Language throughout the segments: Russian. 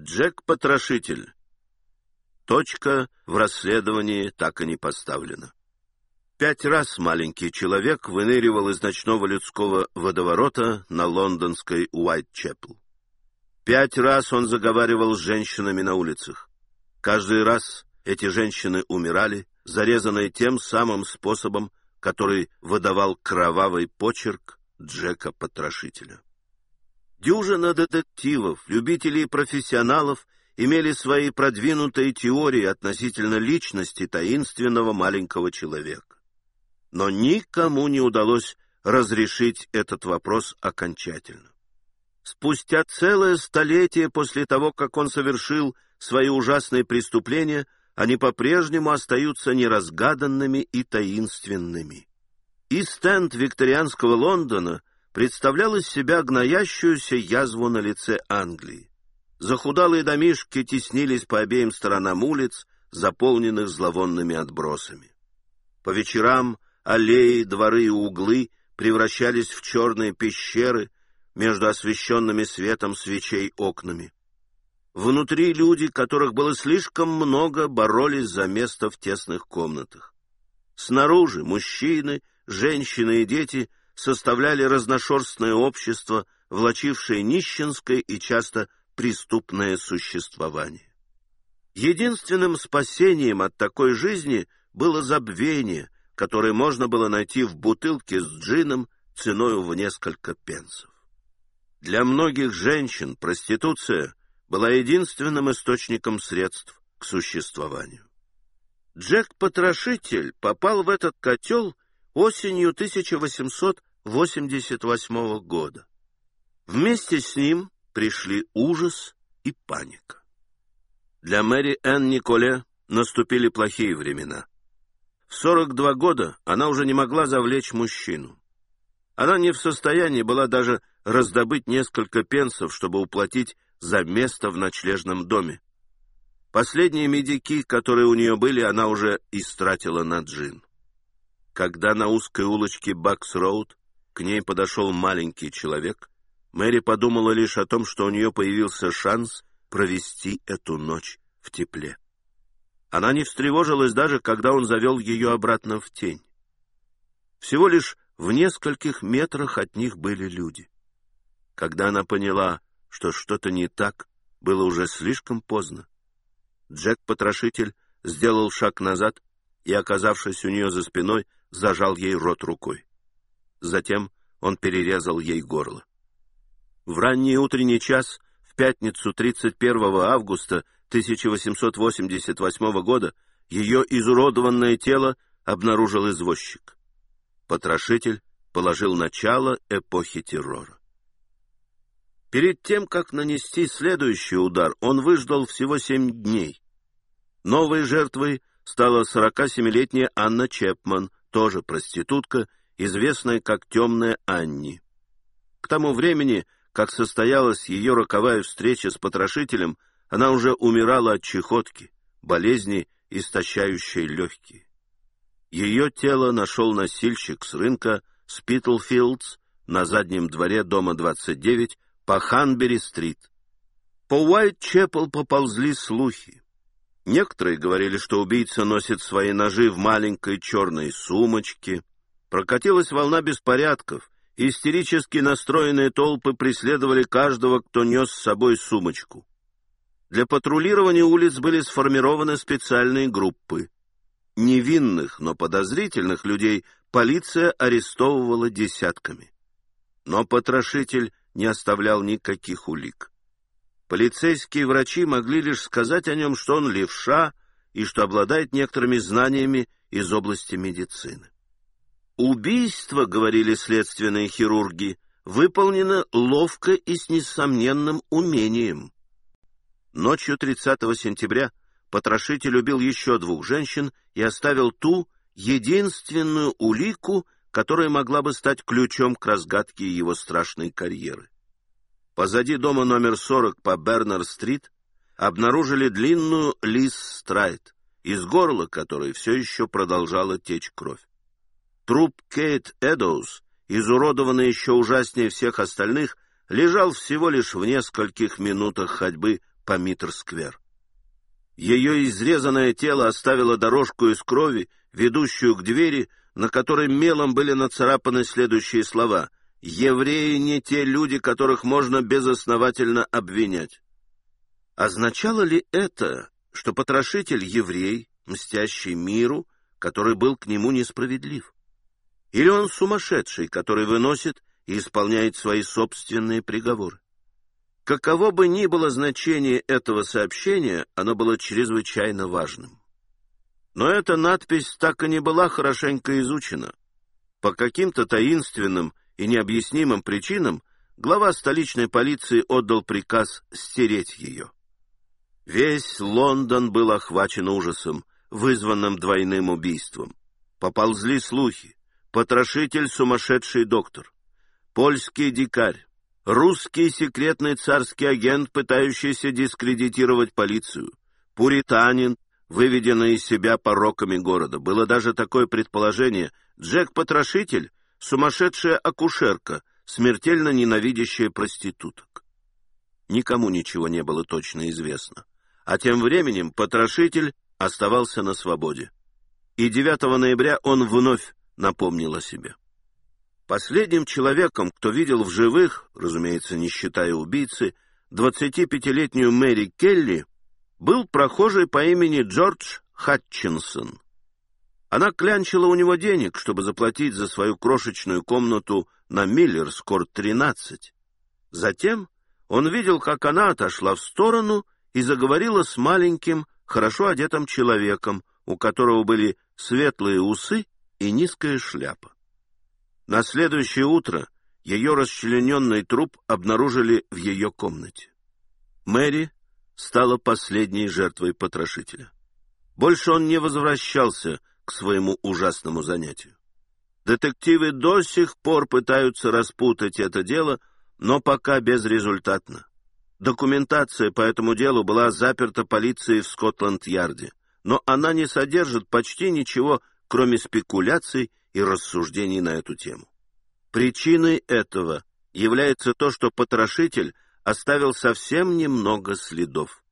Джек-потрошитель. Точка в расследовании так и не поставлена. Пять раз маленький человек выныривал из ночного людского водоворота на лондонской Уайтчепл. Пять раз он заговаривал с женщинами на улицах. Каждый раз эти женщины умирали, зарезанные тем самым способом, который выдавал кровавый почерк Джека-потрошителя. Дюжина детективов, любителей и профессионалов имели свои продвинутые теории относительно личности таинственного маленького человека. Но никому не удалось разрешить этот вопрос окончательно. Спустя целое столетие после того, как он совершил свои ужасные преступления, они по-прежнему остаются неразгаданными и таинственными. И стенд викторианского Лондона представлял из себя гноящуюся язву на лице Англии. Захудалые домишки теснились по обеим сторонам улиц, заполненных зловонными отбросами. По вечерам аллеи, дворы и углы превращались в черные пещеры между освещенными светом свечей окнами. Внутри люди, которых было слишком много, боролись за место в тесных комнатах. Снаружи мужчины, женщины и дети составляли разношерстное общество, влачившее нищенское и часто преступное существование. Единственным спасением от такой жизни было забвение, которое можно было найти в бутылке с джином ценою в несколько пенсов. Для многих женщин проституция была единственным источником средств к существованию. Джек-потрошитель попал в этот котел осенью 1800 1988 года. Вместе с ним пришли ужас и паника. Для Мэри Энн Николе наступили плохие времена. В 42 года она уже не могла завлечь мужчину. Она не в состоянии была даже раздобыть несколько пенсов, чтобы уплатить за место в ночлежном доме. Последние медики, которые у нее были, она уже истратила на джин. Когда на узкой улочке Бакс-Роуд к ней подошел маленький человек, Мэри подумала лишь о том, что у нее появился шанс провести эту ночь в тепле. Она не встревожилась даже, когда он завел ее обратно в тень. Всего лишь в нескольких метрах от них были люди. Когда она поняла, что что-то не так, было уже слишком поздно. Джек-потрошитель сделал шаг назад и, оказавшись у нее за спиной, зажал ей рот рукой. Затем он перерезал ей горло. В ранний утренний час, в пятницу 31 августа 1888 года, ее изуродованное тело обнаружил извозчик. Потрошитель положил начало эпохи террора. Перед тем, как нанести следующий удар, он выждал всего семь дней. Новой жертвой стала 47-летняя Анна Чепман, тоже проститутка, известная как «Темная Анни». К тому времени, как состоялась ее роковая встреча с потрошителем, она уже умирала от чехотки, болезни, истощающей легкие. Ее тело нашел носильщик с рынка Спитлфилдс на заднем дворе дома 29 по Ханбери-стрит. По Уайт-Чепл поползли слухи. Некоторые говорили, что убийца носит свои ножи в маленькой черной сумочке, Прокатилась волна беспорядков, истерически настроенные толпы преследовали каждого, кто нес с собой сумочку. Для патрулирования улиц были сформированы специальные группы. Невинных, но подозрительных людей полиция арестовывала десятками. Но потрошитель не оставлял никаких улик. Полицейские врачи могли лишь сказать о нем, что он левша и что обладает некоторыми знаниями из области медицины. Убийство, говорили следственные хирурги, выполнено ловко и с несомненным умением. Ночью 30 сентября потрошитель убил еще двух женщин и оставил ту единственную улику, которая могла бы стать ключом к разгадке его страшной карьеры. Позади дома номер 40 по Бернер-стрит обнаружили длинную лис-страйт, из горла которой все еще продолжала течь кровь. Труп Кейт Эдоус, изуродованный еще ужаснее всех остальных, лежал всего лишь в нескольких минутах ходьбы по Митр-сквер. Ее изрезанное тело оставило дорожку из крови, ведущую к двери, на которой мелом были нацарапаны следующие слова «Евреи не те люди, которых можно безосновательно обвинять». Означало ли это, что потрошитель еврей, мстящий миру, который был к нему несправедлив? Или он сумасшедший, который выносит и исполняет свои собственные приговоры? Каково бы ни было значение этого сообщения, оно было чрезвычайно важным. Но эта надпись так и не была хорошенько изучена. По каким-то таинственным и необъяснимым причинам глава столичной полиции отдал приказ стереть ее. Весь Лондон был охвачен ужасом, вызванным двойным убийством. Поползли слухи. Потрошитель — сумасшедший доктор. Польский дикарь. Русский секретный царский агент, пытающийся дискредитировать полицию. Пуританин, выведенный из себя пороками города. Было даже такое предположение. Джек-потрошитель — сумасшедшая акушерка, смертельно ненавидящая проституток. Никому ничего не было точно известно. А тем временем потрошитель оставался на свободе. И 9 ноября он вновь напомнил о себе. Последним человеком, кто видел в живых, разумеется, не считая убийцы, 25-летнюю Мэри Келли, был прохожий по имени Джордж Хатчинсон. Она клянчила у него денег, чтобы заплатить за свою крошечную комнату на Миллерскорт 13. Затем он видел, как она отошла в сторону и заговорила с маленьким, хорошо одетым человеком, у которого были светлые усы и низкая шляпа. На следующее утро ее расчлененный труп обнаружили в ее комнате. Мэри стала последней жертвой потрошителя. Больше он не возвращался к своему ужасному занятию. Детективы до сих пор пытаются распутать это дело, но пока безрезультатно. Документация по этому делу была заперта полицией в Скотланд-Ярде, но она не содержит почти ничего, кроме спекуляций и рассуждений на эту тему. Причиной этого является то, что потрошитель оставил совсем немного следов.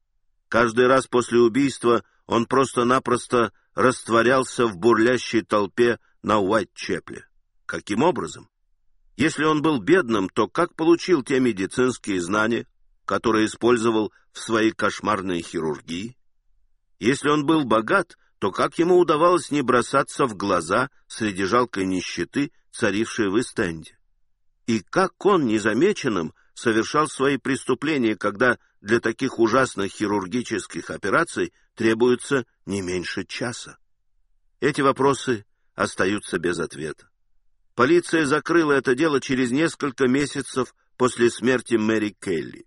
Каждый раз после убийства он просто-напросто растворялся в бурлящей толпе на Уайт-Чепле. Каким образом? Если он был бедным, то как получил те медицинские знания, которые использовал в своей кошмарной хирургии? Если он был богат, то как ему удавалось не бросаться в глаза среди жалкой нищеты, царившей в Эстенде? И как он незамеченным совершал свои преступления, когда для таких ужасных хирургических операций требуется не меньше часа? Эти вопросы остаются без ответа. Полиция закрыла это дело через несколько месяцев после смерти Мэри Келли.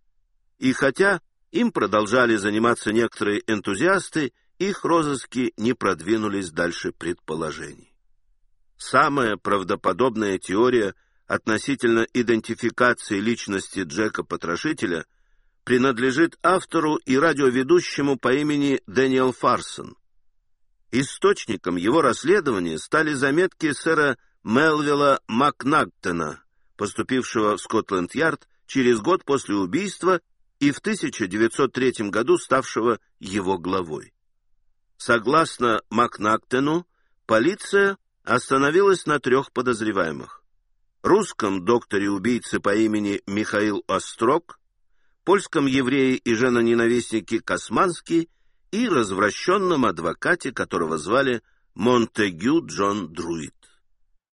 И хотя им продолжали заниматься некоторые энтузиасты, их розыски не продвинулись дальше предположений. Самая правдоподобная теория относительно идентификации личности Джека-потрошителя принадлежит автору и радиоведущему по имени Дэниел Фарсон. Источником его расследования стали заметки сэра Мелвилла Макнагтона, поступившего в Скотленд-Ярд через год после убийства и в 1903 году ставшего его главой. Согласно Макнактену, полиция остановилась на трех подозреваемых. Русском докторе-убийце по имени Михаил Острог, польском еврее и женоненавистнике Косманский и развращенном адвокате, которого звали Монтегю Джон Друид.